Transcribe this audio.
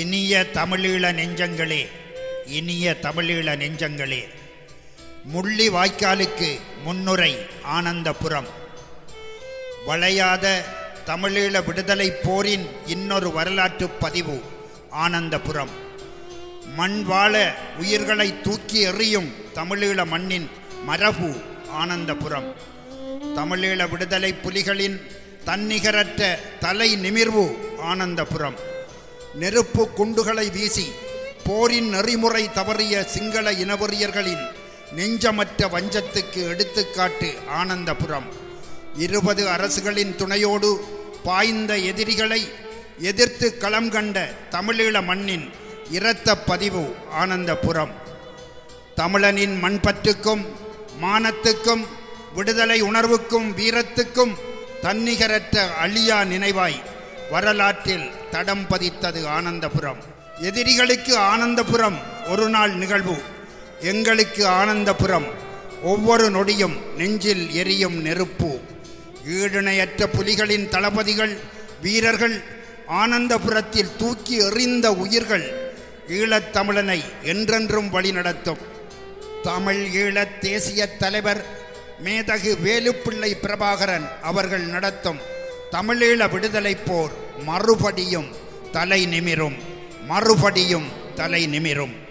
இனிய தமிழீழ நெஞ்சங்களே இனிய தமிழீழ நெஞ்சங்களே முள்ளி வாய்க்காலுக்கு முன்னுரை ஆனந்தபுரம். வளையாத தமிழீழ விடுதலை போரின் இன்னொரு வரலாற்று பதிவு ஆனந்தபுரம். மண் வாழ உயிர்களை தூக்கி எறியும் தமிழீழ மண்ணின் மரபு ஆனந்தபுரம். தமிழீழ விடுதலை புலிகளின் தன்னிகரற்ற தலை நிமிர்வு ஆனந்தபுரம். நெருப்பு குண்டுகளை வீசி போரின் நெறிமுறை தவறிய சிங்கள இனவெறியர்களின் நெஞ்சமற்ற வஞ்சத்துக்கு எடுத்துக்காட்டு ஆனந்தபுரம். இருபது அரசுகளின் துணையோடு பாய்ந்த எதிரிகளை எதிர்த்து களம் கண்ட தமிழீழ மண்ணின் இரத்த பதிவு ஆனந்தபுரம். தமிழனின் மண்பற்றுக்கும் மானத்துக்கும் விடுதலை உணர்வுக்கும் வீரத்துக்கும் தன்னிகரற்ற அழியா நினைவாய் வரலாற்றில் தடம் பதித்தது ஆனந்தபுரம். எதிரிகளுக்கு ஆனந்தபுரம் ஒரு நாள் நிகழ்வு. எங்களுக்கு ஆனந்தபுரம். ஒவ்வொரு நொடியும் நெஞ்சில் எரியும் நெருப்பு. ஈடிணையற்ற புலிகளின் தளபதிகள் வீரர்கள் ஆனந்தபுரத்தில் தூக்கி எறிந்த உயிர்கள் ஈழத்தமிழனை என்றென்றும் வழிநடத்தும். தமிழ் ஈழத் தேசிய தலைவர் மேதகு வேலுப்பிள்ளை பிரபாகரன் அவர்கள் நடத்தும் தமிழீழ விடுதலை போர். மறுபடியும் தலை நிமிரும். மறுபடியும் தலை நிமிரும்.